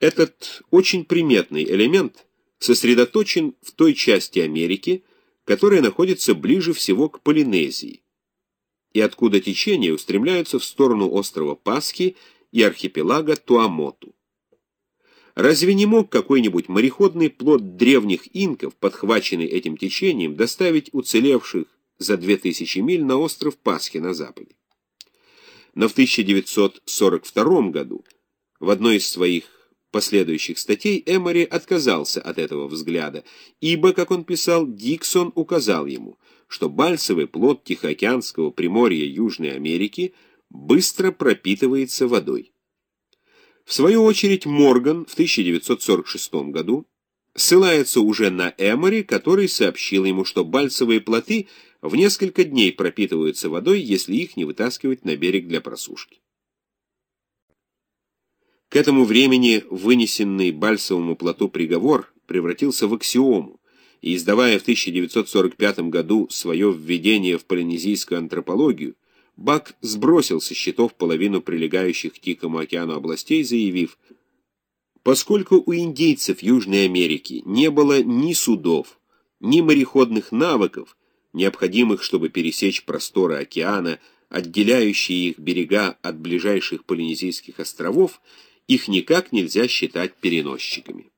Этот очень приметный элемент сосредоточен в той части Америки, которая находится ближе всего к Полинезии, и откуда течения устремляются в сторону острова Пасхи и архипелага Туамоту. Разве не мог какой-нибудь мореходный плод древних инков, подхваченный этим течением, доставить уцелевших за 2000 миль на остров Пасхи на западе? Но в 1942 году в одной из своих последующих статей Эмори отказался от этого взгляда, ибо, как он писал, Диксон указал ему, что бальсовый плод Тихоокеанского приморья Южной Америки быстро пропитывается водой. В свою очередь Морган в 1946 году ссылается уже на Эмори, который сообщил ему, что бальсовые плоты в несколько дней пропитываются водой, если их не вытаскивать на берег для просушки. К этому времени вынесенный Бальсовому плоту приговор превратился в аксиому, и, издавая в 1945 году свое введение в полинезийскую антропологию, Бак сбросил со счетов половину прилегающих к Тихому океану областей, заявив, поскольку у индейцев Южной Америки не было ни судов, ни мореходных навыков, необходимых, чтобы пересечь просторы океана, отделяющие их берега от ближайших полинезийских островов, их никак нельзя считать переносчиками.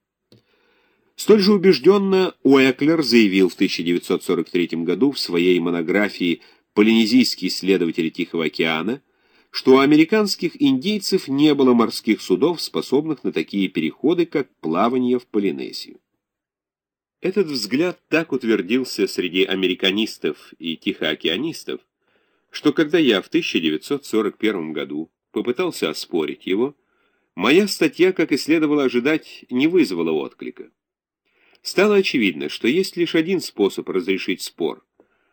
Столь же убежденно Уэклер заявил в 1943 году в своей монографии полинезийские исследователи Тихого океана, что у американских индейцев не было морских судов, способных на такие переходы, как плавание в Полинезию. Этот взгляд так утвердился среди американистов и тихоокеанистов, что когда я в 1941 году попытался оспорить его, моя статья, как и следовало ожидать, не вызвала отклика. Стало очевидно, что есть лишь один способ разрешить спор –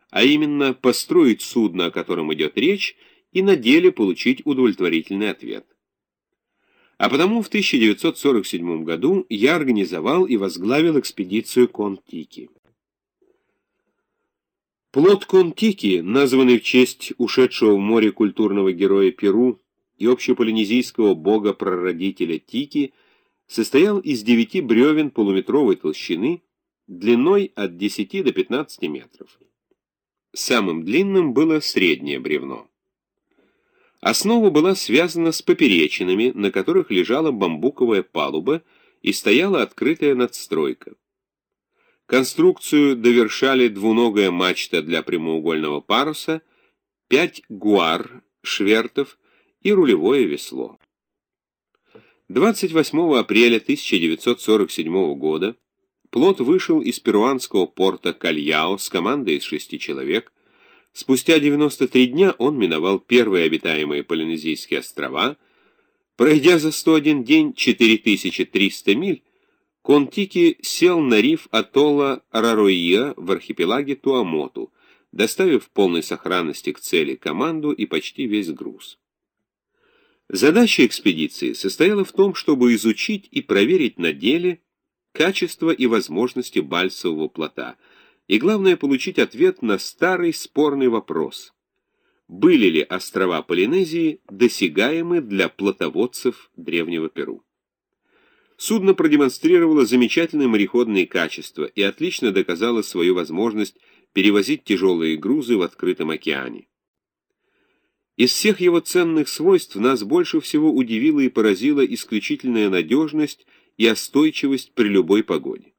а именно построить судно, о котором идет речь, и на деле получить удовлетворительный ответ. А потому в 1947 году я организовал и возглавил экспедицию Контики. Плод Контики, названный в честь ушедшего в море культурного героя Перу и общеполинезийского бога-прародителя Тики, состоял из девяти бревен полуметровой толщины, длиной от 10 до 15 метров. Самым длинным было среднее бревно. Основа была связана с поперечинами, на которых лежала бамбуковая палуба и стояла открытая надстройка. Конструкцию довершали двуногая мачта для прямоугольного паруса, пять гуар, швертов и рулевое весло. 28 апреля 1947 года Плот вышел из перуанского порта Кальяо с командой из шести человек. Спустя 93 дня он миновал первые обитаемые Полинезийские острова. Пройдя за 101 день 4300 миль, Контики сел на риф атолла Рароия в архипелаге Туамоту, доставив в полной сохранности к цели команду и почти весь груз. Задача экспедиции состояла в том, чтобы изучить и проверить на деле качество и возможности бальсового плота, и главное получить ответ на старый спорный вопрос. Были ли острова Полинезии досягаемы для плотоводцев Древнего Перу? Судно продемонстрировало замечательные мореходные качества и отлично доказало свою возможность перевозить тяжелые грузы в открытом океане. Из всех его ценных свойств нас больше всего удивила и поразила исключительная надежность и остойчивость при любой погоде.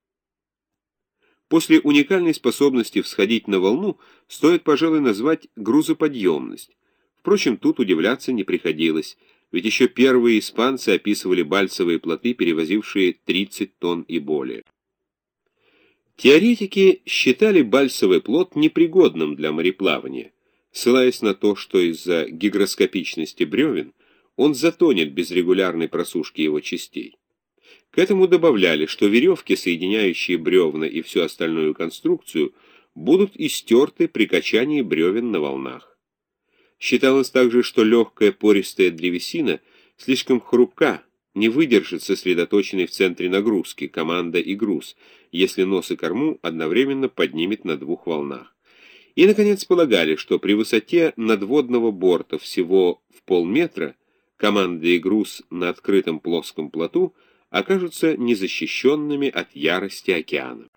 После уникальной способности всходить на волну стоит, пожалуй, назвать грузоподъемность. Впрочем, тут удивляться не приходилось, ведь еще первые испанцы описывали бальцевые плоты, перевозившие 30 тонн и более. Теоретики считали бальцевый плот непригодным для мореплавания, ссылаясь на то, что из-за гигроскопичности бревен он затонет без регулярной просушки его частей. К этому добавляли, что веревки, соединяющие бревна и всю остальную конструкцию, будут истерты при качании бревен на волнах. Считалось также, что легкая пористая древесина слишком хрупка, не выдержит сосредоточенной в центре нагрузки, команда и груз, если нос и корму одновременно поднимет на двух волнах. И, наконец, полагали, что при высоте надводного борта всего в полметра команда и груз на открытом плоском плоту – окажутся незащищенными от ярости океана.